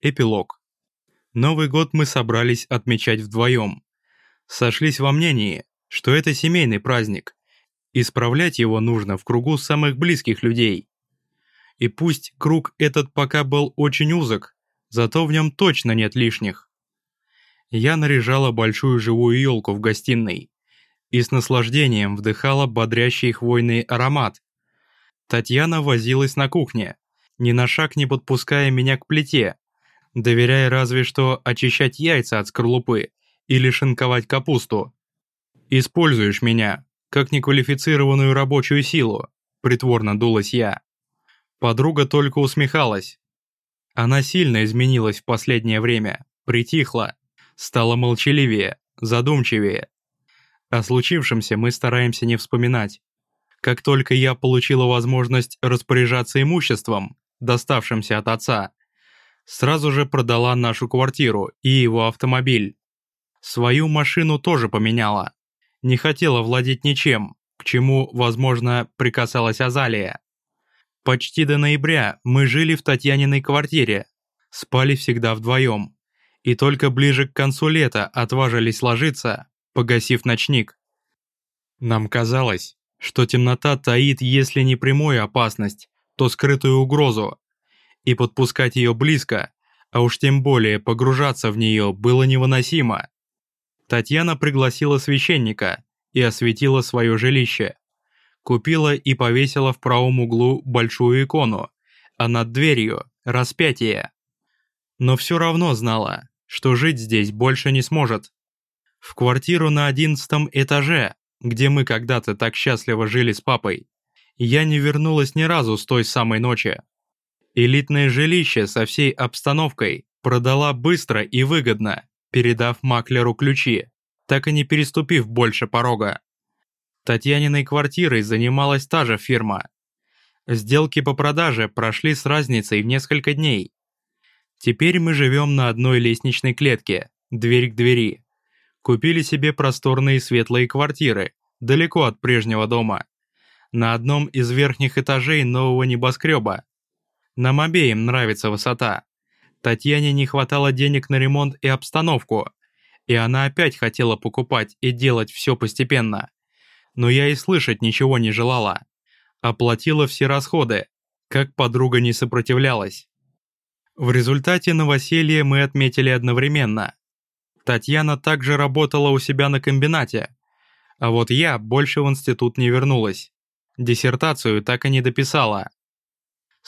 Эпилог. Новый год мы собрались отмечать вдвоем. Сошлись во мнении, что это семейный праздник. Исправлять его нужно в кругу самых близких людей. И пусть круг этот пока был очень узок, зато в нем точно нет лишних. Я наряжала большую живую елку в гостиной и с наслаждением вдыхала бодрящий хвойный аромат. Татьяна возилась на кухне, ни на шаг не подпуская меня к плите, доверяя разве что очищать яйца от скорлупы или шинковать капусту. «Используешь меня, как неквалифицированную рабочую силу», — притворно дулась я. Подруга только усмехалась. Она сильно изменилась в последнее время, притихла, стала молчаливее, задумчивее. О случившемся мы стараемся не вспоминать. Как только я получила возможность распоряжаться имуществом, доставшимся от отца, сразу же продала нашу квартиру и его автомобиль. Свою машину тоже поменяла. Не хотела владеть ничем, к чему, возможно, прикасалась Азалия. Почти до ноября мы жили в Татьяниной квартире, спали всегда вдвоем, и только ближе к концу лета отважились ложиться, погасив ночник. Нам казалось, что темнота таит, если не прямую опасность, то скрытую угрозу, и подпускать ее близко, а уж тем более погружаться в нее было невыносимо. Татьяна пригласила священника и осветила свое жилище. Купила и повесила в правом углу большую икону, а над дверью – распятие. Но все равно знала, что жить здесь больше не сможет. В квартиру на одиннадцатом этаже, где мы когда-то так счастливо жили с папой, я не вернулась ни разу с той самой ночи. Элитное жилище со всей обстановкой продала быстро и выгодно, передав маклеру ключи, так и не переступив больше порога. Татьяниной квартирой занималась та же фирма. Сделки по продаже прошли с разницей в несколько дней. Теперь мы живем на одной лестничной клетке, дверь к двери. Купили себе просторные светлые квартиры, далеко от прежнего дома. На одном из верхних этажей нового небоскреба, нам обеим нравится высота. Татьяне не хватало денег на ремонт и обстановку, и она опять хотела покупать и делать все постепенно. Но я и слышать ничего не желала. Оплатила все расходы, как подруга не сопротивлялась. В результате новоселье мы отметили одновременно. Татьяна также работала у себя на комбинате, а вот я больше в институт не вернулась. Диссертацию так и не дописала,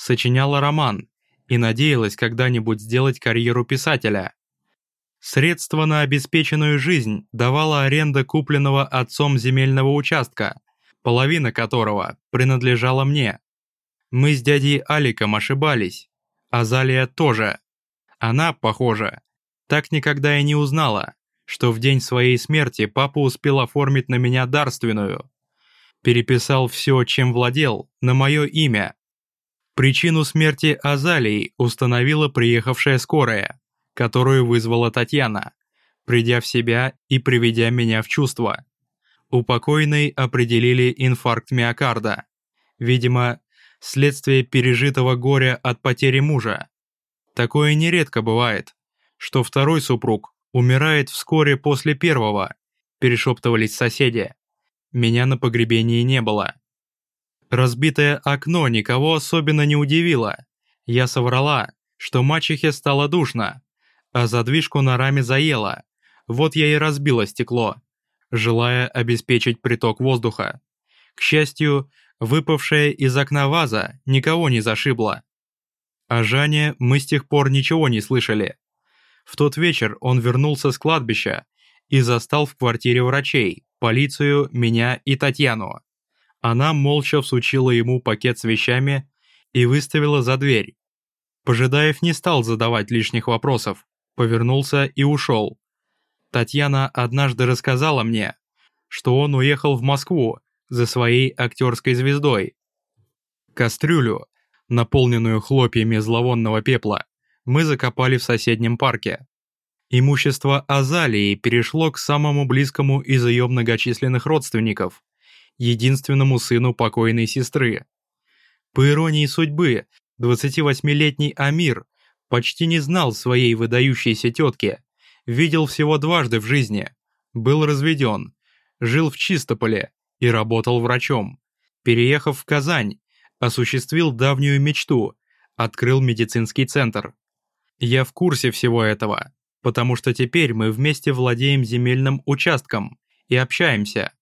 сочиняла роман и надеялась когда-нибудь сделать карьеру писателя. Средства на обеспеченную жизнь давала аренда купленного отцом земельного участка, половина которого принадлежала мне. Мы с дядей Аликом ошибались. Азалия тоже. Она, похоже, так никогда и не узнала, что в день своей смерти папа успел оформить на меня дарственную. Переписал все, чем владел, на мое имя, Причину смерти Азалии установила приехавшая скорая, которую вызвала Татьяна, придя в себя и приведя меня в чувство. У покойной определили инфаркт миокарда. Видимо, следствие пережитого горя от потери мужа. Такое нередко бывает, что второй супруг умирает вскоре после первого, перешептывались соседи. Меня на погребении не было. Разбитое окно никого особенно не удивило. Я соврала, что мачехе стало душно, а задвижку на раме заело. Вот я и разбила стекло, желая обеспечить приток воздуха. К счастью, выпавшая из окна ваза никого не зашибла. О Жане мы с тех пор ничего не слышали. В тот вечер он вернулся с кладбища и застал в квартире врачей, полицию, меня и Татьяну. Она молча всучила ему пакет с вещами и выставила за дверь. Пожидаев не стал задавать лишних вопросов, повернулся и ушел. Татьяна однажды рассказала мне, что он уехал в Москву за своей актерской звездой. Кастрюлю, наполненную хлопьями зловонного пепла, мы закопали в соседнем парке. Имущество Азалии перешло к самому близкому из ее многочисленных родственников единственному сыну покойной сестры. По иронии судьбы, 28-летний Амир Почти не знал своей выдающейся тетки. Видел всего дважды в жизни. Был разведен. Жил в Чистополе и работал врачом. Переехав в Казань, осуществил давнюю мечту, открыл медицинский центр. Я в курсе всего этого, потому что теперь мы вместе владеем земельным участком и общаемся,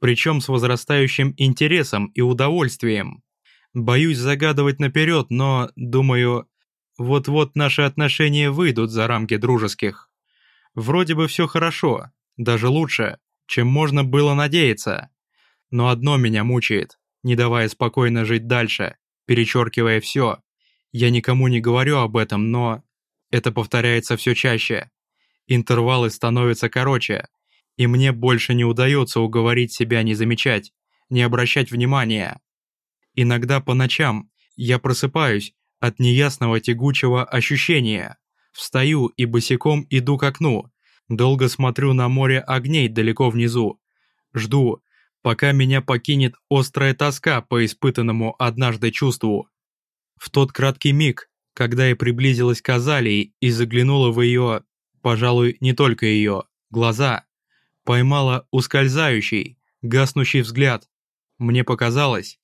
причем с возрастающим интересом и удовольствием. Боюсь загадывать наперед, но, думаю, вот-вот наши отношения выйдут за рамки дружеских. Вроде бы все хорошо, даже лучше, чем можно было надеяться. Но одно меня мучает, не давая спокойно жить дальше, перечеркивая все. Я никому не говорю об этом, но это повторяется все чаще. Интервалы становятся короче, и мне больше не удается уговорить себя не замечать, не обращать внимания. Иногда по ночам я просыпаюсь от неясного тягучего ощущения, встаю и босиком иду к окну, долго смотрю на море огней далеко внизу, жду, пока меня покинет острая тоска по испытанному однажды чувству. В тот краткий миг, когда я приблизилась к Азалии и заглянула в ее, пожалуй, не только ее, глаза, поймала ускользающий, гаснущий взгляд. Мне показалось,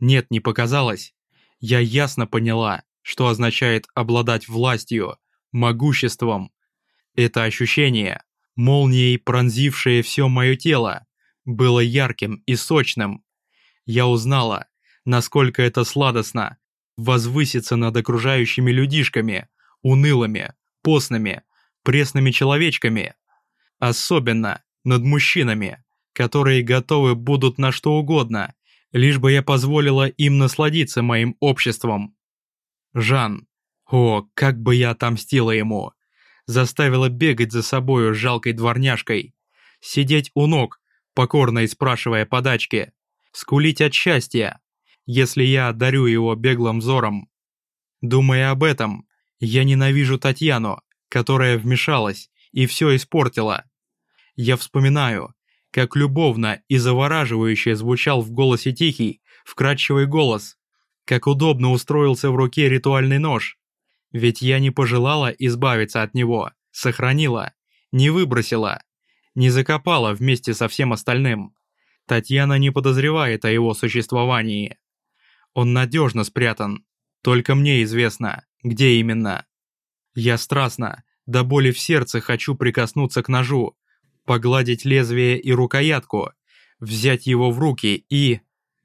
нет, не показалось. Я ясно поняла, что означает обладать властью, могуществом. Это ощущение, молнией пронзившее все мое тело, было ярким и сочным. Я узнала, насколько это сладостно возвыситься над окружающими людишками, унылыми, постными, пресными человечками. Особенно над мужчинами, которые готовы будут на что угодно, лишь бы я позволила им насладиться моим обществом. Жан. О, как бы я отомстила ему. Заставила бегать за собою жалкой дворняжкой. Сидеть у ног, покорно и спрашивая подачки. Скулить от счастья, если я одарю его беглым взором. Думая об этом, я ненавижу Татьяну, которая вмешалась и все испортила. Я вспоминаю, как любовно и завораживающе звучал в голосе тихий, вкрадчивый голос, как удобно устроился в руке ритуальный нож. Ведь я не пожелала избавиться от него, сохранила, не выбросила, не закопала вместе со всем остальным. Татьяна не подозревает о его существовании. Он надежно спрятан, только мне известно, где именно. Я страстно, до боли в сердце хочу прикоснуться к ножу, погладить лезвие и рукоятку, взять его в руки и...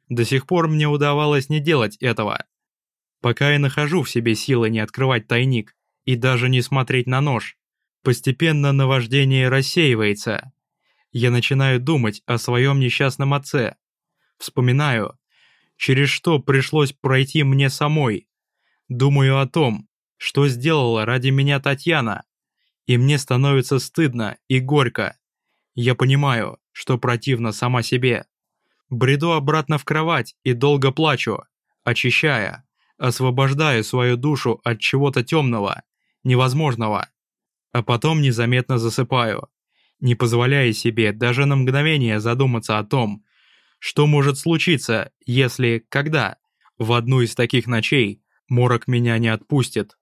До сих пор мне удавалось не делать этого. Пока я нахожу в себе силы не открывать тайник и даже не смотреть на нож, постепенно наваждение рассеивается. Я начинаю думать о своем несчастном отце. Вспоминаю, через что пришлось пройти мне самой. Думаю о том, что сделала ради меня Татьяна. И мне становится стыдно и горько. Я понимаю, что противно сама себе. Бреду обратно в кровать и долго плачу, очищая, освобождая свою душу от чего-то темного, невозможного. А потом незаметно засыпаю, не позволяя себе даже на мгновение задуматься о том, что может случиться, если, когда, в одну из таких ночей, морок меня не отпустит.